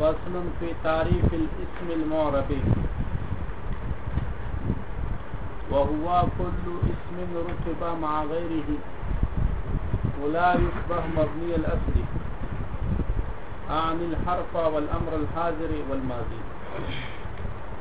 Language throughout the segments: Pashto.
فصل في تعريف الاسم المعرب وهو كل اسم رتب مع غيره ولا يشبه مبني الأصل عن الحرف والأمر الحاضر والماضي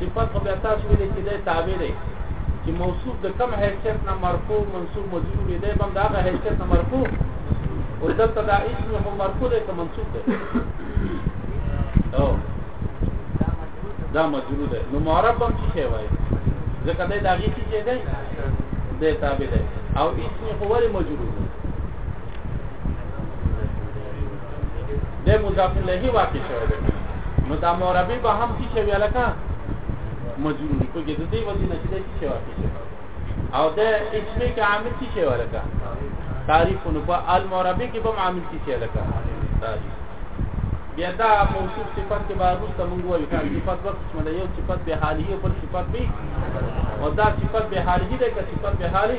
صفات خو بیا تاسو ویلي چې دی تابع دی چې موصوف د کم حیثیت نه مرفوع منصوب مجرور دی دی بم د هغه حیثیت نه مرفوع او دلته دا اسم هو مرفوع دی که منصوب دی او دا مجرور دی نو معرب هم څه شی وایي ځکه دی د هغې څه شی دی دی تابع دی او اسم هو ولې مجرور دی د مضاف الیه واقع شوی دی نو دا مربی به هم څه شوی لکه مجرور په کې د دې وجه نه چې د څه واقع شوی او د اسمه کې عامل څه شوی لکه تعریف نو په المربی کې به عامل څه شوی لکه تعریف بیا دا موصوف صفت کې باید وروسته موږ وایو چې صفت به قسمه ده یو صفت به حالي او بل صفت به او دا صفت به حالي ده که صفت به حالي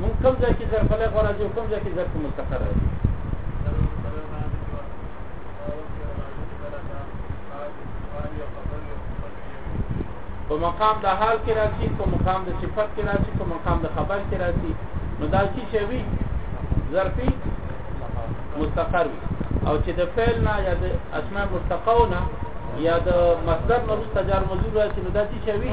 مونږ کوم ځای کې ظرف له غوړه جو کوم ځای کې ظرف مستقر دی په مقام د حال کې راځي په مقام د صفت کې راځي په مقام د خبر کې راځي نو دا چې شوی ظرفي مستقر وي او چې د فعل نه یا د اسماء مستقونه یا د مصدر نه مستجر مزور راځي نو دا چې شوی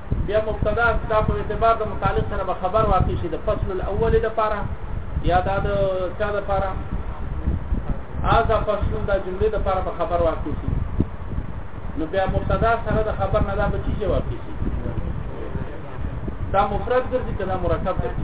بیا مبتدا دا په اعتبار د متعلق سره به خبر واقع شي د فصل الاول د پاره یا دا د چا د پاره اذا فصل د جملې د پاره به خبر واقع شي نو بیا مبتدا سره د خبر نه دا به چی واقع شي دا مفرد ګرځي کله مرکب ګرځي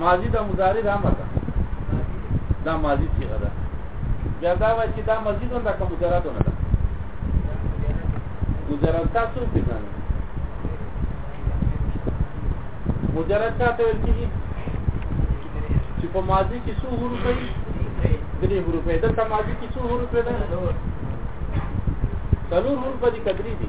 ماضی دا مضارع دا امر ده دا ماضی صيغه ده بیا دا وایي چې دا مزید نه ده کوم مضارع نه ده مضارع تاسو په ځان مضارع تاسو ویل کیږي چې په ماضی کې څو حروف دي درې حروف دي دا ماضی کې څو حروف دي څلور حروف دي کدرې دي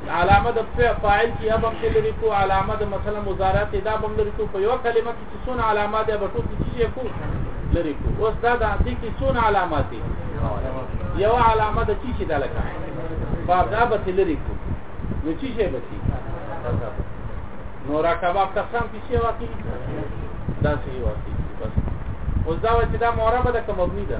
علامه د فاعل کې اب هم لري کو علامه د مثلا مضارع کې دا هم لري کو په یو کلمه کې چې څون علامات یا بټو کې چې کو لري کو اوس دا د دې کې څون علامات دي یو علامه د چې دا لکه باب دا به لري کو نو چې شي به نو راکباب تقسیم کې شي واقعي دا شي واقعي بس اوس دا چې دا معربه ده کوم مبني ده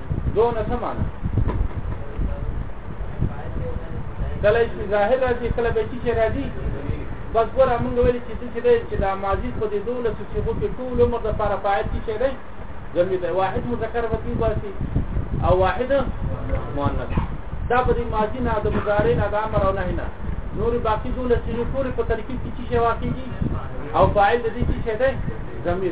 دونه څه معنی کله چې ظاهر راځي کله به چې راځي بس ګوره موږ ویل چې چې دی چې دا ماضي په دې دوله چې هو په ټول عمر د لپاره فاعل کې شي دی زمي دی واحد مذکر وتی باسي او واحد مؤنث دا په دې ماضي نه د مضارع نه د امر او نه نه نور باقي دوله چې ټول په ترکیب کې شي واقعي او فاعل دې چې شي دی زمي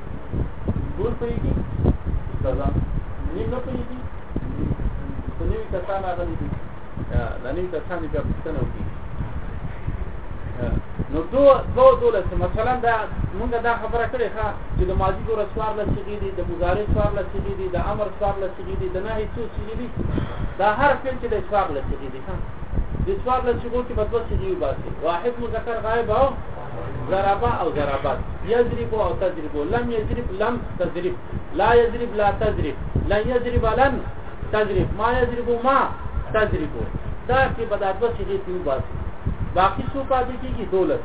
ګور پوهېږي سزا نیم نه پوهېږي خو نوي کسان راغلي دي د نوي کسانو بیا پوښتنه وکړي نو دو دو دولس مثلا دا مونږ دا خبره کړې ښه چې د ماضي ګوره سوار له صیغې دي د مضارع سوار له صیغې دي د امر سوار له صیغې دي د نهي څو صیغې دي دا هر فعل چې د سوار له صیغې دي ښه د سوار له صیغو کې به دوه صیغې وباسي واحد مذکر غایب او ضربا او ضربات يضرب او تضرب لم يضرب لم تضرب لا يضرب لا تضرب لن يضرب لن تضرب ما يضرب ما تضرب دا چې په داتو چې دې تیو بس باقي څو پاتې کیږي دولت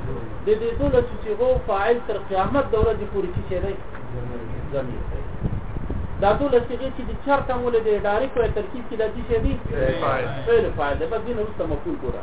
د دې دولت چې وو فاعل تر قیامت دوره دې پوری شي نه زمين دا ټول چې چې د چرته مولې د ادارې په ترکیب کې د دې شي دي فاعل فاعل د بدین وروسته مفعول ګوره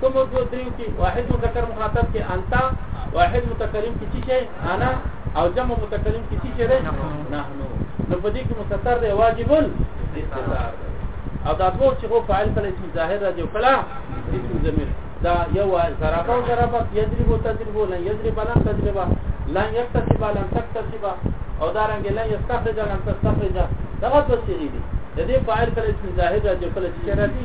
کوم دوه دریو کې واحد مذکر مخاطب کې انت واحد متکلم کې څه شي انا او جمع متکلم کې څه شي نحنو نو په دې کې مستتر دی واجب الاستتار او دا دوه چې هو فاعل کله اسم ظاهر راځي او کله اسم ضمیر دا یو ضربه او ضربه یضرب او تضرب لن یضرب لن تضرب لن یکتسب لن تکتسب او دا رنګ لن یستخرج لن تستخرج دا څه شي دي د دې فاعل کله اسم ظاهر راځي او کله چې راځي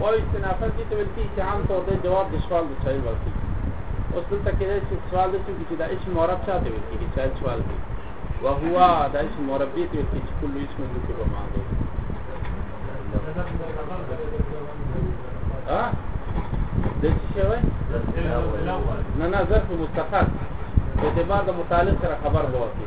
او استنافت دي ته ویل کېږي چې عام طور دی جواب د سوال د سړي ورکړي اوس دلته کېدای شي سوال داسې وکړي چې دا اسم معرب چا ته ویل کېږي سړی سوال کوي وهو دا اسم معرب دي ته ویل کېږي چې کل اسم ذکر به معنا دی ها د څه شوی نه نه ظرف مستقر په اعتبار د متعلق سره خبر به ورکړي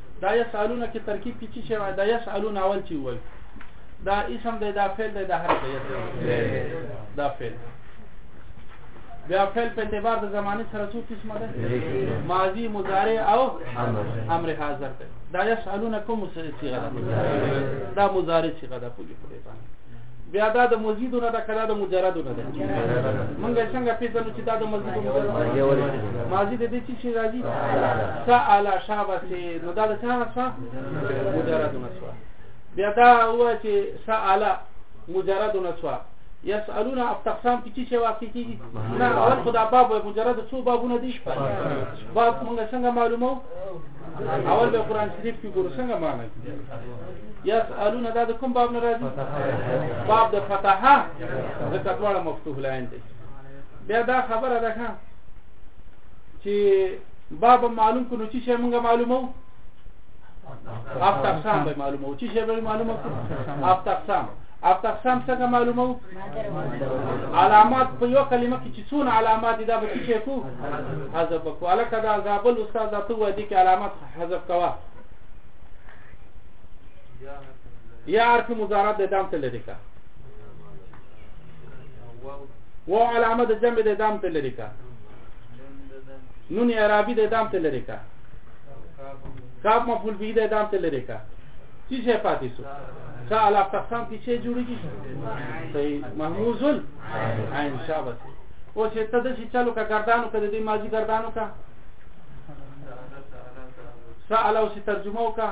دا یسالون کې ترکیب کې چی شوی دا یسالون اول چی وای دا اسم دی دا فعل دی دا حرف دی دا فعل بیا فعل په اعتبار د زمانه سره څو قسمه ده ماضی مضارع او امر حاضر ده دا یسالون کوم صيغه ده دا مضارع صيغه ده په دې باندې بیا دا د مزیدو نه ده که دا د مجردو نه ده مونږ څنګه پېژنو چې دا د مزیدو مجردو ماضي د دې څه شي راځي سأل شابه سي نو دا د چا نه شوه مجردو نه شوه بیا دا هو چې سأل مجردو نه شوه يسالون افتقسام کې چې واقع کیږي نه اول خدا باب مجرد څو بابونه دي باب موږ څنګه معلومو اول به قران شریف کې ګورو څنګه معنی يسألون دا د کوم باب نه راځي باب د فتحه ځکه دواړه مفتوح لاین دي بیا دا خبره ده ښه چې باب معلوم کړو چې شی موږ معلومو افتح سام به معلومو چې شی به معلومو افتح سام افتح سام څنګه معلومو علامات په یو کلمه کې چې څونه علامات دي دا به څه کو حذف کو الکه دا زابل استاد دا ته وایي چې علامات حذف کوه یا حرف مضارعت د دام ته لري کا و علامه د جمع د دام ته لري کا نون عربي د دام ته لري کا کاف مفعول به د دام ته لري کا چی شي پاتې شو کا علاوه تقسیم کې شي جوړیږي صحیح محموز عین شابه او چې ته د شي چالو کا گردانو کا د دې ماضي گردانو کا سوال او سی ترجمه وکا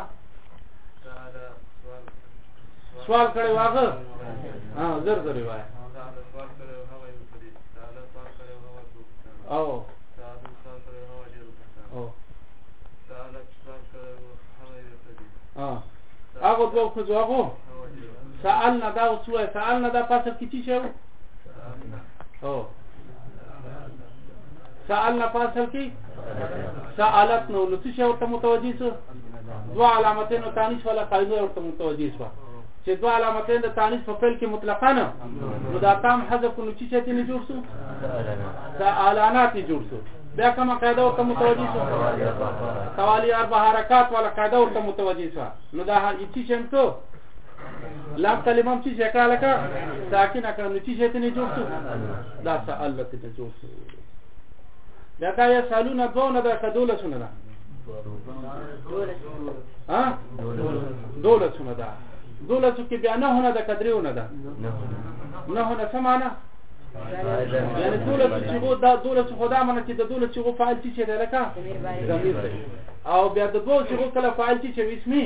سوال کړي واغه ها زر زر وای او او هغه دوه خو ځوغو سألنا دا وسوه سألنا دا پاسه کې چی شو او سأل نه پاسل کی سألت نو نو څه ورته متوجي سو دوا علامتین او تانیث ولا قاعده ورته متوجي سو چې دوا علامتین د تانیث په فعل کې مطلقاً نو دا تام حذف نو چې چته نه جوړ سو سألانات جوړ سو بیا کومه قاعده ورته متوجي سو توالی اربع حرکات ولا قاعده ورته متوجي سو نو دا هیڅ شنتو لام کلمه هم چې شکا لکه ساکنه کړه نو چې شته نه جوړ شو دا سوال لته نه جوړ شو دا دا یا سالونه دونه دا کدول سونه دا ها دول سونه دا دول سو کې بیا نه هونه دا کدرونه دا نه هونه سمانه یعنی دول چې غو دا دول چې خدا منه چې د دول چې غو فعال چې لکه او بیا د دوه چې غو کله فعال چې وي اسمي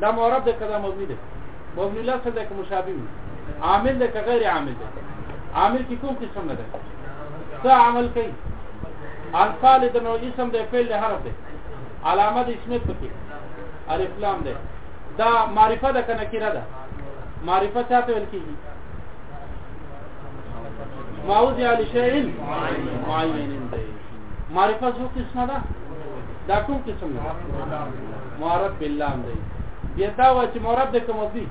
دا معرب ده کدا مبني ده مبني لا څه ده کوم مشابه عامل ده که غیر عامل ده عامل کې کوم قسم نه ده څه عمل کوي انفال د نو اسم ده فعل حرف ده علامه د اسمیت پکې الف لام ده دا معرفه ده کنه کړه ده معرفه چاته ویل کیږي ماوذ علی شیء معین ده معرفه څو قسمه ده دا کوم قسم ده معرب باللام دی بیا دا و چې معرب د کوم دی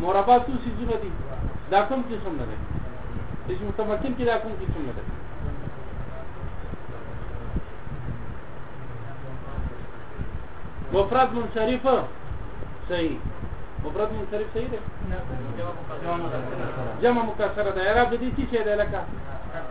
مربع څو سيزونه دي دا کوم قسم نه دی چې متمکن کې دا کوم قسم نه دی مفرد منصرف صحیح مفرد منصرف صحیح دی جمع مکسره ده اعراب دي چې ده لکه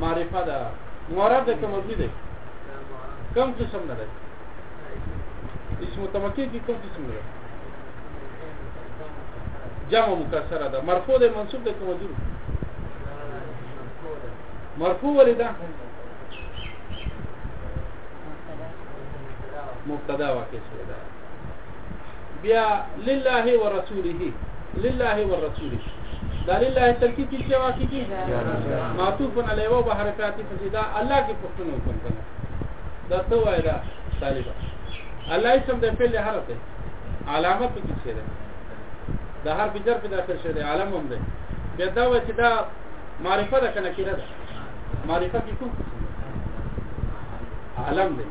معرفه ده معرب ده که مبني ده کم قسم نه ده اسم متمکن کې کم قسم نه ده جمع مکسره ده مرفوع ده منصوب ده که مجرور مرفوع ولې ده مبتدا واقع شوی ده بیا لله ورسوله لله ورسوله دا لله ترکیب کې څه واقع دي معطوف علی و حرکات فزیدا الله کې پښتنو کوم دا ته وای دا طالبا الله اسم د فعل حرف ده علامه په کې څه ده د هر بجر په داخل شه ده علامه هم ده بیا دا و چې دا معرفت کنه کړه معرفت کوم علم ده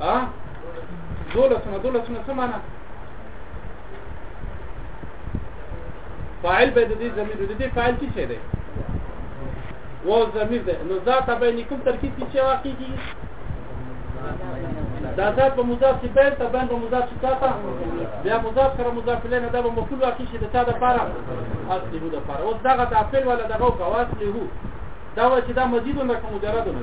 ها دولسونه دولسونه څه معنا فاعل به د دې ضمیر د دې فاعل څه شي دی و ضمیر ده نو ذات بین کوم ترکیب کې چې واقع کیږي دا ذات په مضاف کې بین ته بین په مضاف کې تاته بیا مضاف سره مضاف لنه دا به مفعول واقع شي د چا د پاره اصلي هو د پاره اوس دا غته فعل ولا دغه غواصلي هو دا و چې دا مزید نه کوم مجرد نه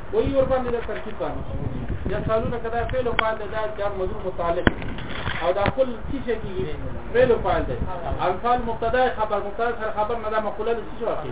وی ور باندې د ترکیب باندې یا سالونه کدا فعل او فاعل دا جار مجرور متعلق او دا کل څه شي کیږي فعل او فاعل دی الفاظ مبتدا خبر مبتدا سره خبر نه دا مقوله څه شي